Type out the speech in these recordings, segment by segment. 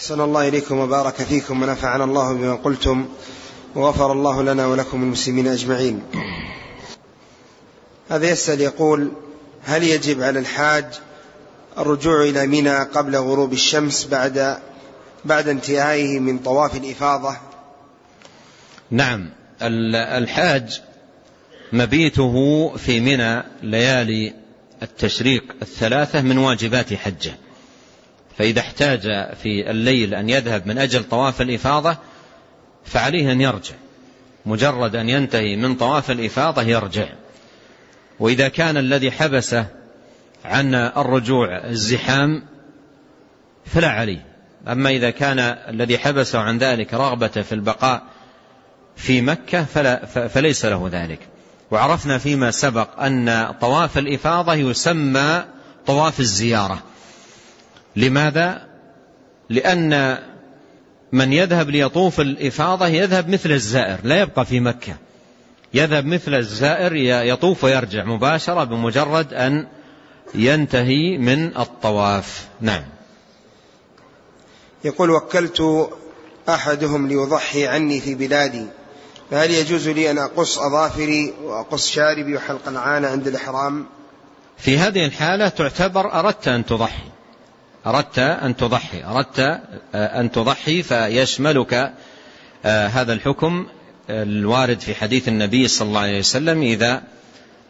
أحسن الله إليكم وبارك فيكم ونفعنا الله بما قلتم وغفر الله لنا ولكم المسلمين أجمعين. هذا يسأل يقول هل يجب على الحاج الرجوع إلى منى قبل غروب الشمس بعد بعد انتهائه من طواف الإفاضة؟ نعم الحاج مبيته في منى ليالي التشريق الثلاثة من واجبات حجه. فإذا احتاج في الليل أن يذهب من أجل طواف الإفاضة فعليه أن يرجع. مجرد أن ينتهي من طواف الإفاضة يرجع. وإذا كان الذي حبسه عن الرجوع الزحام فلا عليه أما إذا كان الذي حبسه عن ذلك رغبة في البقاء في مكة فلا فليس له ذلك. وعرفنا فيما سبق أن طواف الإفاضة يسمى طواف الزيارة. لماذا؟ لأن من يذهب ليطوف الإفاضة يذهب مثل الزائر لا يبقى في مكة. يذهب مثل الزائر يطوف ويرجع مباشرة بمجرد أن ينتهي من الطواف. نعم. يقول وكلت أحدهم ليضحي عني في بلادي فهل يجوز لي أن أقص أظافري وأقص شاربي وحلق العانة عند الإحرام؟ في هذه الحالة تعتبر أردت أن تضحي. أردت أن تضحي أردت آه، أن تضحي فيشملك آه، هذا الحكم الوارد في حديث النبي صلى الله عليه وسلم إذا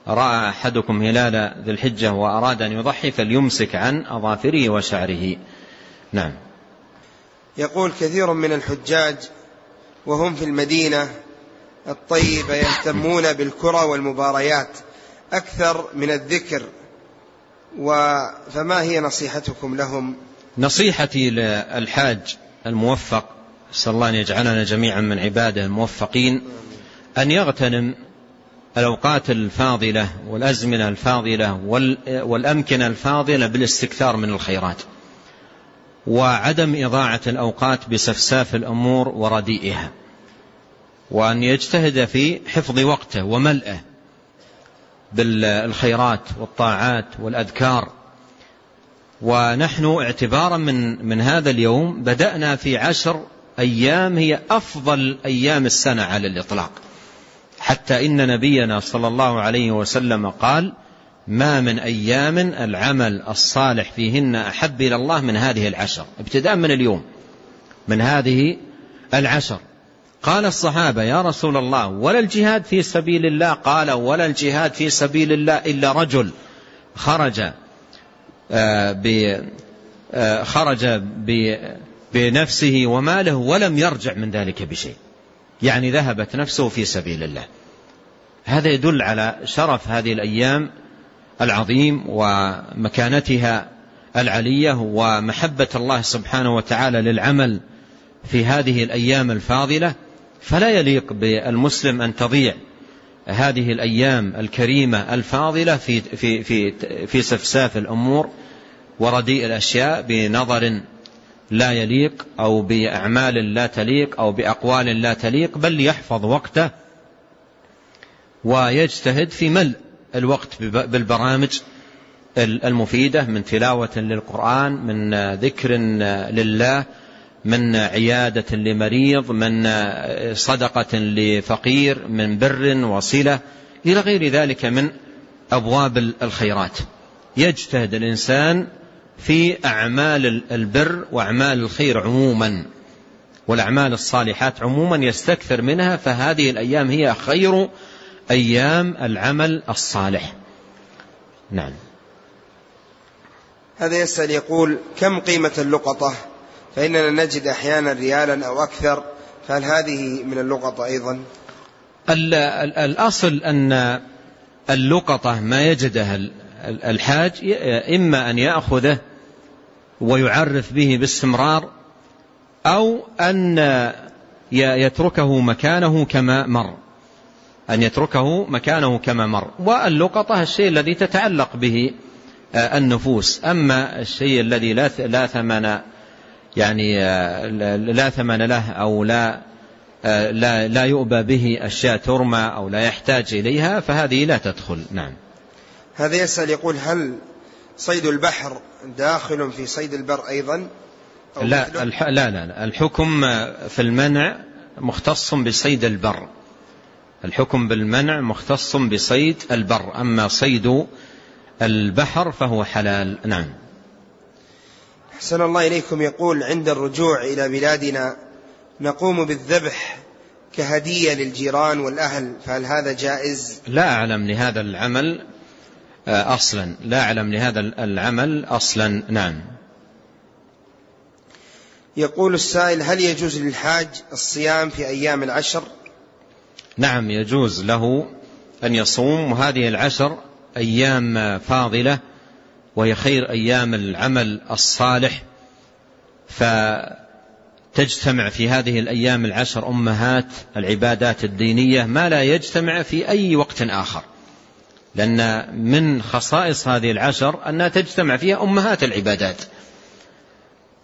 رأى أحدكم هلال ذي الحجة وأراد أن يضحي فليمسك عن أظافره وشعره. نعم. يقول كثير من الحجاج وهم في المدينة الطيبة يهتمون بالكرة والمباريات أكثر من الذكر فما هي نصيحتكم لهم؟ نصيحتي للحاج الموفق صلى الله أن يجعلنا جميعا من عباده الموفقين أن يغتنم الأوقات الفاضلة والأزمنة الفاضلة والأمكنة الفاضلة بالاستكثار من الخيرات وعدم إضاعة الأوقات بسفساف الأمور ورديئها وأن يجتهد في حفظ وقته وملئه بالخيرات والطاعات والأذكار. ونحن اعتبارا من, من هذا اليوم بدأنا في عشر أيام هي أفضل أيام السنة على الإطلاق. حتى إن نبينا صلى الله عليه وسلم قال ما من أيام العمل الصالح فيهن أحب إلى الله من هذه العشر. ابتداء من اليوم من هذه العشر. قال الصحابة يا رسول الله ولا الجهاد في سبيل الله؟ قال ولا الجهاد في سبيل الله إلا رجل خرج آه، ب آه، خرج بنفسه وماله ولم يرجع من ذلك بشيء. يعني ذهبت نفسه في سبيل الله. هذا يدل على شرف هذه الأيام العظيم ومكانتها العلية ومحبة الله سبحانه وتعالى للعمل في هذه الأيام الفاضلة. فلا يليق بالمسلم أن تضيع هذه الأيام الكريمة الفاضلة في, في, في, في سفساف الأمور ورديء الأشياء بنظر لا يليق أو بأعمال لا تليق أو بأقوال لا تليق بل يحفظ وقته ويجتهد في ملء الوقت بالبرامج المفيدة من تلاوة للقرآن من ذكر لله من عيادة لمريض من صدقة لفقير من بر وصلة إلى غير ذلك من أبواب الخيرات. يجتهد الإنسان في أعمال البر وأعمال الخير عموما والأعمال الصالحات عموما يستكثر منها فهذه الأيام هي خير أيام العمل الصالح. نعم. هذا يسأل يقول كم قيمة اللقطة؟ فإننا نجد أحيانا ريالا أو أكثر فهل هذه من اللقطة أيضا؟ الأصل أن اللقطة ما يجدها الحاج إما أن يأخذه ويعرف به باستمرار أو أن يتركه مكانه كما مر. أن يتركه مكانه كما مر. واللقطة الشيء الذي تتعلق به النفوس. أما الشيء الذي لا ثمن يعني لا ثمن له أو لا لا لا يؤبى به أشياء ترمى أو لا يحتاج إليها فهذه لا تدخل. نعم. هذا يسأل يقول هل صيد البحر داخل في صيد البر أيضا؟ لا, لا لا لا. الحكم في المنع مختص بصيد البر. الحكم بالمنع مختص بصيد البر. أما صيد البحر فهو حلال. نعم. حسن الله إليكم. يقول عند الرجوع إلى بلادنا نقوم بالذبح كهدية للجيران والأهل فهل هذا جائز؟ لا أعلم لهذا العمل آه، أصلا. لا أعلم لهذا العمل أصلا. نعم. يقول السائل هل يجوز للحاج الصيام في أيام العشر؟ نعم يجوز له أن يصوم وهذه العشر أيام فاضلة وهي خير أيام العمل الصالح فتجتمع في هذه الأيام العشر أمهات العبادات الدينية ما لا يجتمع في أي وقت آخر لأن من خصائص هذه العشر أنها تجتمع فيها أمهات العبادات.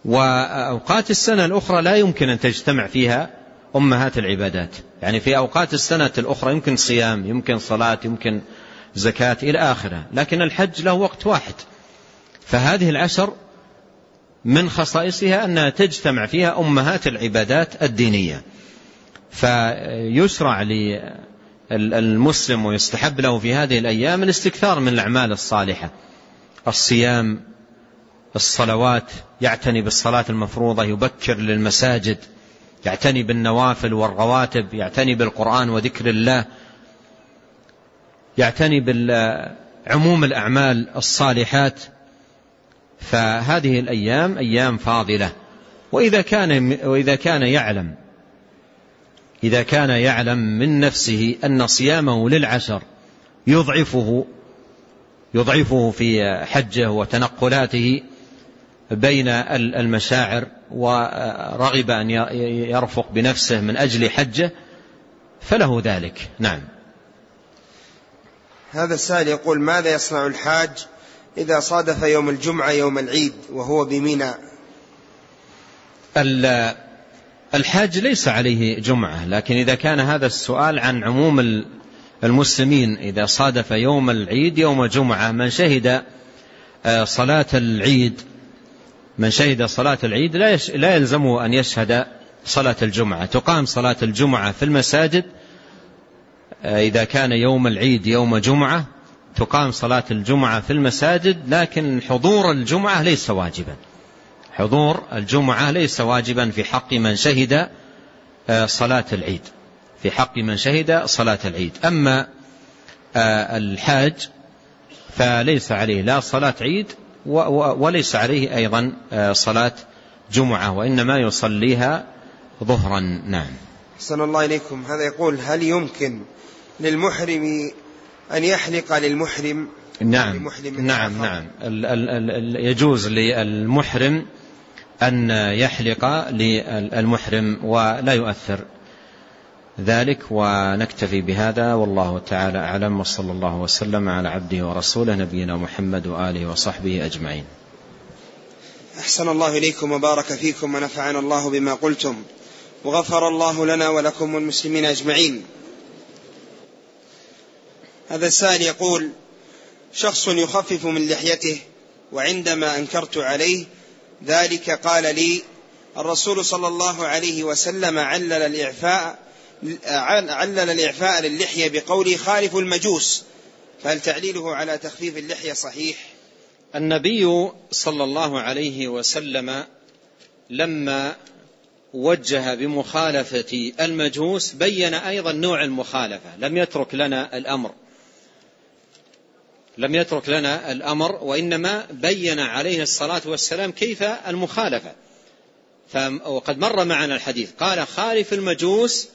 وأوقات السنة الأخرى لا يمكن أن تجتمع فيها أمهات العبادات. يعني في أوقات السنة الأخرى يمكن صيام يمكن صلاة يمكن زكاة إلى آخره. لكن الحج له وقت واحد. فهذه العشر من خصائصها أنها تجتمع فيها أمهات العبادات الدينية. فيشرع للمسلم ويستحب له في هذه الأيام الاستكثار من الأعمال الصالحة. الصيام الصلوات يعتني بالصلاة المفروضة يبكر للمساجد يعتني بالنوافل والرواتب يعتني بالقرآن وذكر الله يعتني بعموم الأعمال الصالحات. فهذه الأيام أيام فاضلة. وإذا كان, وإذا كان يعلم إذا كان يعلم من نفسه أن صيامه للعشر يضعفه يضعفه في حجه وتنقلاته بين المشاعر ورغب أن يرفق بنفسه من أجل حجه فله ذلك. نعم. هذا السائل يقول ماذا يصنع الحاج إذا صادف يوم الجمعة يوم العيد وهو بمنى الحاج ليس عليه جمعة لكن إذا كان هذا السؤال عن عموم المسلمين إذا صادف يوم العيد يوم جمعة من شهد آه، صلاة العيد من شهد صلاة العيد. لا يلزمه أن يشهد صلاة الجمعة تقام صلاة الجمعة في المساجد آه، إذا كان يوم العيد يوم جمعة تقام صلاة الجمعة في المساجد لكن حضور الجمعة ليس واجبا. حضور الجمعة ليس واجبا في حق من شهد آه، صلاة العيد. في حق من شهد صلاة العيد. أما آه، الحاج فليس عليه لا صلاة عيد وليس عليه أيضا آه، صلاة جمعة وإنما يصليها ظهرا. نعم. حسن الله إليكم. هذا يقول هل يمكن للمحرم أن يحلق للمحرم نعم لمحرم نعم نعم. ال ال ال يجوز للمحرم أن يحلق للمحرم ولا يؤثر ذلك ونكتفي بهذا. والله تعالى أعلم وصلى الله وسلم على عبده ورسوله نبينا محمد وآله وصحبه أجمعين. أحسن الله إليكم وبارك فيكم ونفعنا الله بما قلتم وغفر الله لنا ولكم والمسلمين أجمعين. هذا السائل يقول شخص يخفف من لحيته وعندما أنكرت عليه ذلك قال لي الرسول صلى الله عليه وسلم علل الإعفاء علل الإعفاء للحية بقوله خالف المجوس. فهل تعليله على تخفيف اللحية صحيح؟ النبي صلى الله عليه وسلم لما وجه بمخالفة المجوس بين أيضا نوع المخالفة لم يترك لنا الأمر. لم يترك لنا الأمر وإنما بين عليه الصلاة والسلام كيف المخالفة. وقد مر معنا الحديث قال خالف المجوس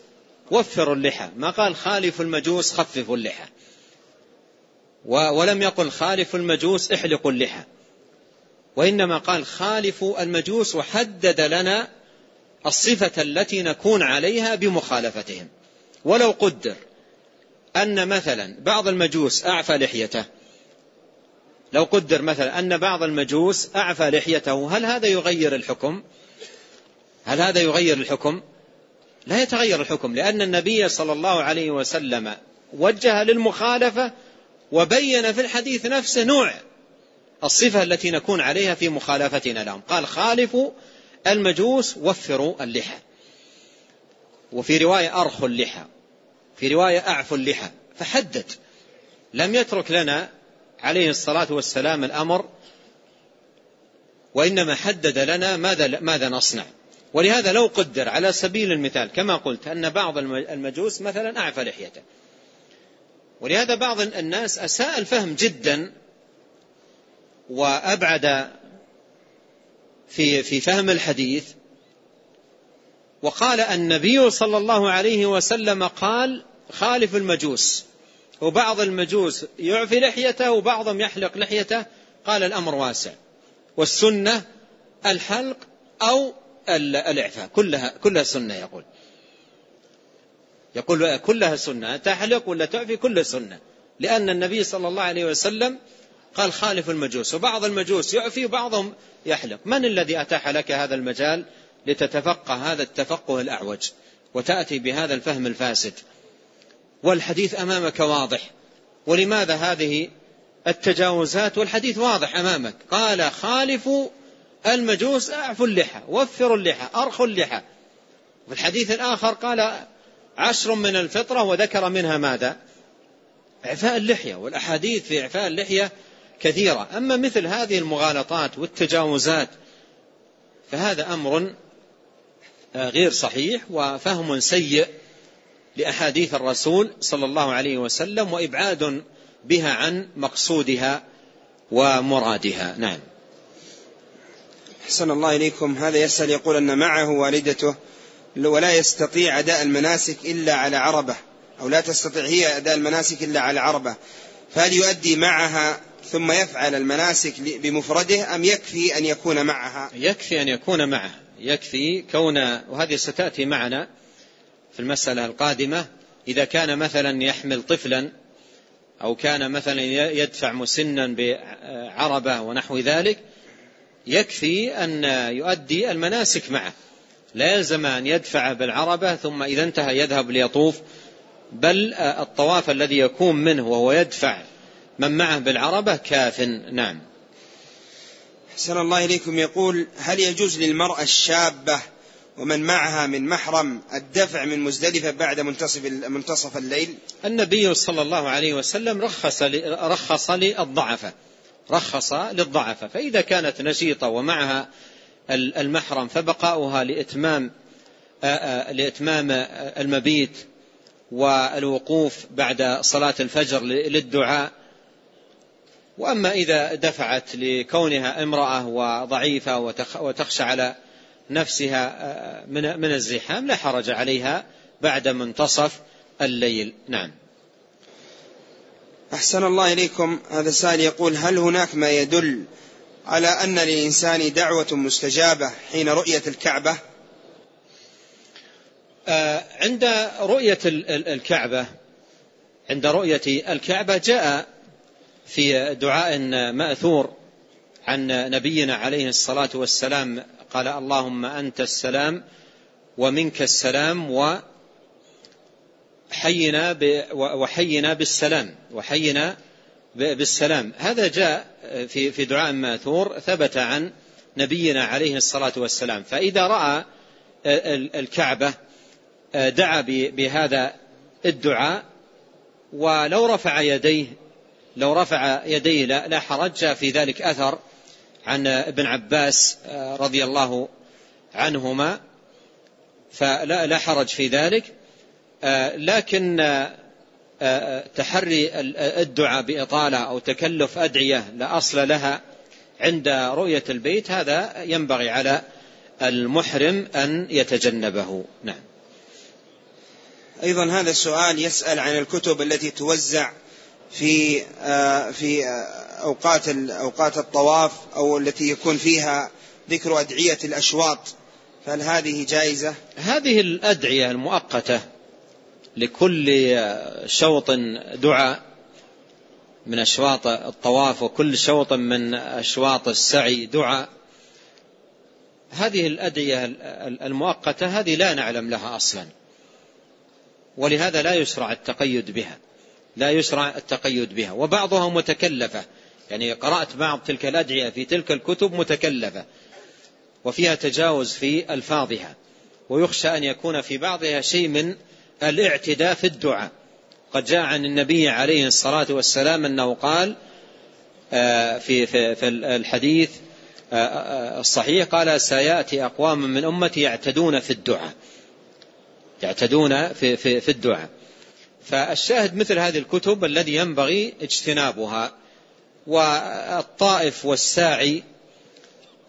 وفروا اللحى. ما قال خالف المجوس خففوا اللحى؟ ولم يقل خالف المجوس احلقوا اللحى. وإنما قال خالفوا المجوس وحدد لنا الصفة التي نكون عليها بمخالفتهم. ولو قدر أن مثلا بعض المجوس أعفى لحيته لو قدر مثلا أن بعض المجوس أعفى لحيته هل هذا يغير الحكم؟ هل هذا يغير الحكم؟ لا يتغير الحكم لأن النبي صلى الله عليه وسلم وجه للمخالفة وبين في الحديث نفسه نوع الصفة التي نكون عليها في مخالفتنا لهم قال خالفوا المجوس وفروا اللحى. وفي رواية أرخوا اللحى. في رواية أعفوا اللحى. فحدد. لم يترك لنا عليه الصلاة والسلام الأمر وإنما حدد لنا ماذا, ماذا نصنع. ولهذا لو قدر على سبيل المثال كما قلت أن بعض المجوس مثلا أعفى لحيته. ولهذا بعض الناس أساء الفهم جدا وأبعد في في فهم الحديث وقال النبي صلى الله عليه وسلم قال خالف المجوس. وبعض المجوس يعفي لحيته وبعضهم يحلق لحيته قال الأمر واسع. والسنة الحلق أو الإعفاء. كلها كلها سنة يقول. يقول كلها سنة. تحلق ولا تعفي؟ كلها سنة. لأن النبي صلى الله عليه وسلم قال خالف المجوس. وبعض المجوس يعفي وبعضهم يحلق. من الذي أتاح لك هذا المجال لتتفقه؟ هذا التفقه الأعوج. وتأتي بهذا الفهم الفاسد. والحديث أمامك واضح. ولماذا هذه التجاوزات؟ والحديث واضح أمامك. قال خالفوا المجوس أعفوا اللحى وفروا اللحى أرخوا اللحى. في الحديث الآخر قال عشر من الفطرة وذكر منها ماذا؟ إعفاء اللحية. والأحاديث في إعفاء اللحية كثيرة. أما مثل هذه المغالطات والتجاوزات فهذا أمر غير صحيح وفهم سيء. لأحاديث الرسول صلى الله عليه وسلم وإبعاد بها عن مقصودها ومرادها. نعم. أحسن الله إليكم. هذا يسأل يقول أن معه والدته ولا يستطيع أداء المناسك إلا على عربة أو لا تستطيع هي أداء المناسك إلا على عربة. فهل يؤدي معها ثم يفعل المناسك بمفرده أم يكفي أن يكون معها؟ يكفي أن يكون معه. يكفي كون وهذه ستأتي معنا في المسألة القادمة إذا كان مثلا يحمل طفلا أو كان مثلا يدفع مسنا بعربة ونحو ذلك يكفي أن يؤدي المناسك معه. لا يلزم أن يدفع بالعربة ثم إذا انتهى يذهب ليطوف بل الطواف الذي يكون منه وهو يدفع من معه بالعربة كاف. نعم. حسن الله إليكم. يقول هل يجوز للمرأة الشابة ومن معها من محرم الدفع من مزدلفة بعد منتصف منتصف الليل. النبي صلى الله عليه وسلم رخص رخص للضعفة. رخص للضعفة. فإذا كانت نشيطة ومعها المحرم فبقاؤها لإتمام لإتمام المبيت والوقوف بعد صلاة الفجر للدعاء. وأما إذا دفعت لكونها امرأة وضعيفة وتخشى على نفسها من من الزحام لا حرج عليها بعد منتصف الليل. نعم. أحسن الله إليكم. هذا السائل يقول هل هناك ما يدل على أن للإنسان دعوة مستجابة حين رؤية الكعبة؟ عند رؤية الكعبة عند رؤية الكعبة جاء في دعاء مأثور عن نبينا عليه الصلاة والسلام قال اللهم أنت السلام ومنك السلام وحينا وحينا بالسلام وحينا بالسلام. هذا جاء في في دعاء ماثور ثبت عن نبينا عليه الصلاة والسلام. فإذا رأى الكعبة دعا بهذا الدعاء ولو رفع يديه لو رفع يديه لا حرج في ذلك أثر عن ابن عباس آه، رضي الله عنهما فلا لا حرج في ذلك. آه، لكن آه، تحري الدعاء بإطالة أو تكلف أدعية لا أصل لها عند رؤية البيت هذا ينبغي على المحرم أن يتجنبه. نعم. أيضا هذا السؤال يسأل عن الكتب التي توزع في في أوقات أوقات الطواف أو التي يكون فيها ذكر أدعية الأشواط فهل هذه جائزة؟ هذه الأدعية المؤقتة لكل شوط دعاء من أشواط الطواف وكل شوط من أشواط السعي دعاء هذه الأدعية المؤقتة هذه لا نعلم لها أصلا ولهذا لا يشرع التقيد بها لا يشرع التقيد بها وبعضها متكلفة يعني قرأت بعض تلك الأدعية في تلك الكتب متكلفة وفيها تجاوز في ألفاظها ويخشى أن يكون في بعضها شيء من الاعتداء في الدعاء. قد جاء عن النبي عليه الصلاة والسلام أنه قال آه، في في الحديث آه، آه، الصحيح قال سيأتي أقوام من أمتي يعتدون في الدعاء. يعتدون في, في, في الدعاء. فالشاهد مثل هذه الكتب الذي ينبغي اجتنابها. والطائف والساعي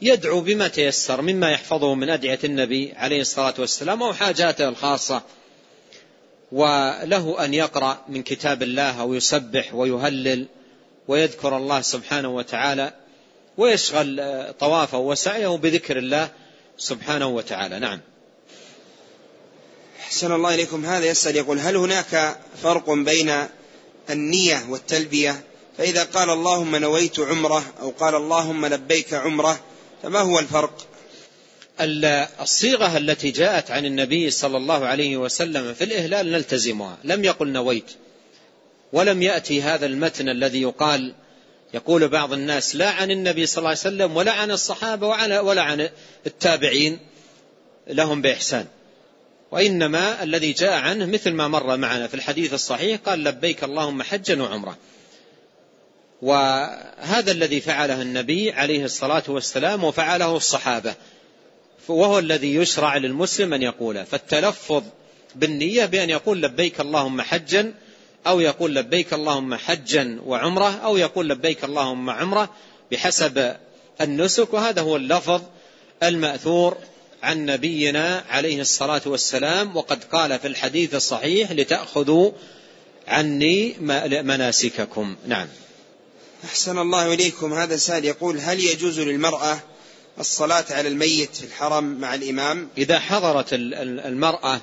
يدعو بما تيسر مما يحفظه من أدعية النبي عليه الصلاة والسلام أو حاجاته الخاصة وله أن يقرأ من كتاب الله أو يسبح ويهلل ويذكر الله سبحانه وتعالى ويشغل طوافه وسعيه بذكر الله سبحانه وتعالى. نعم. أحسن الله إليكم. هذا يسأل يقول هل هناك فرق بين النية والتلبية؟ فإذا قال اللهم نويت عمره أو قال اللهم لبيك عمره فما هو الفرق؟ الصيغة التي جاءت عن النبي صلى الله عليه وسلم في الإهلال نلتزمها. لم يقل نويت. ولم يأتي هذا المتن الذي يقال يقول بعض الناس لا عن النبي صلى الله عليه وسلم ولا عن الصحابة ولا عن التابعين. لهم بإحسان. وإنما الذي جاء عنه مثل ما مر معنا في الحديث الصحيح قال لبيك اللهم حجا وعمرة وهذا الذي فعله النبي عليه الصلاة والسلام وفعله الصحابة وهو الذي يشرع للمسلم أن يقوله فالتلفظ بالنية بأن يقول لبيك اللهم حجا أو يقول لبيك اللهم حجا وعمرة أو يقول لبيك اللهم عمرة بحسب النسك. وهذا هو اللفظ المأثور عن نبينا عليه الصلاة والسلام وقد قال في الحديث الصحيح لتأخذوا عني مناسككم. نعم. أحسن الله إليكم. هذا سائل يقول هل يجوز للمرأة الصلاة على الميت في الحرم مع الإمام؟ إذا حضرت المرأة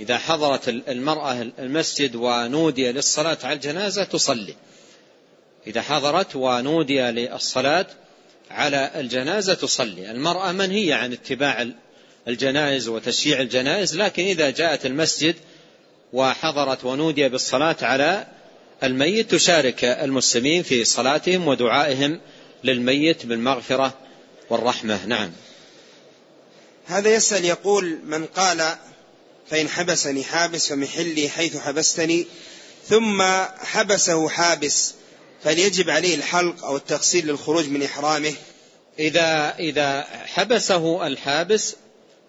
إذا حضرت المرأة المسجد ونودي للصلاة على الجنازة تصلي. إذا حضرت ونودي للصلاة على الجنازة تصلي. المرأة منهية عن اتباع الجنائز وتشييع الجنائز لكن إذا جاءت المسجد وحضرت ونودي بالصلاة على الميت تشارك المسلمين في صلاتهم ودعائهم للميت بالمغفرة والرحمة. نعم. هذا يسأل يقول من قال فإن حبسني حابس فمحلي حيث حبستني ثم حبسه حابس فليجب عليه الحلق أو التغسيل للخروج من إحرامه. إذا إذا حبسه الحابس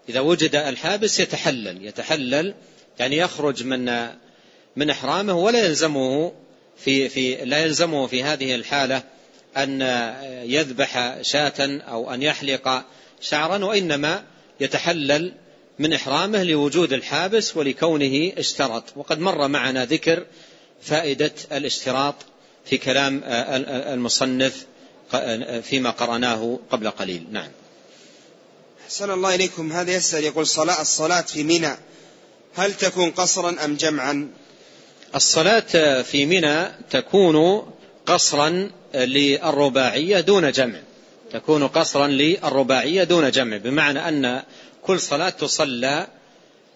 إذا وجد الحابس يتحلل يتحلل يعني يخرج من من إحرامه ولا يلزمه في في لا يلزمه في هذه الحالة أن يذبح شاة أو أن يحلق شعرا وإنما يتحلل من إحرامه لوجود الحابس ولكونه اشترط. وقد مر معنا ذكر فائدة الاشتراط في كلام المصنف فيما قرأناه قبل قليل. نعم. أحسن الله إليكم. هذا يسأل يقول صلاة الصلاة في منى هل تكون قصرا أم جمعا؟ الصلاة في منى تكون قصرا للرباعية دون جمع. تكون قصرا للرباعية دون جمع بمعنى أن كل صلاة تصلى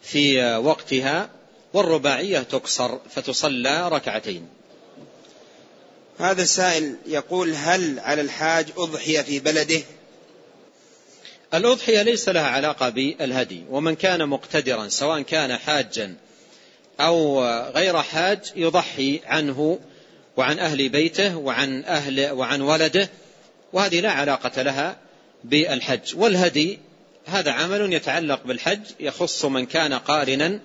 في وقتها والرباعية تقصر فتصلى ركعتين. هذا السائل يقول هل على الحاج أضحية في بلده؟ الأضحية ليس لها علاقة بالهدي ومن كان مقتدرا سواء كان حاجا أو غير حاج يضحي عنه وعن أهل بيته وعن أهل وعن ولده وهذه لا علاقة لها بالحج. والهدي هذا عمل يتعلق بالحج يخص من كان قارنا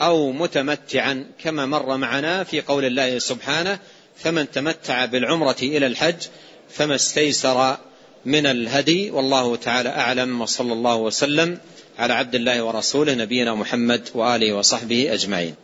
أو متمتعا كما مر معنا في قول الله سبحانه فمن تمتع بالعمرة إلى الحج فما استيسر من الهدي والله تعالى أعلم وصلى الله وسلم على عبد الله ورسوله نبينا محمد وآله وصحبه أجمعين.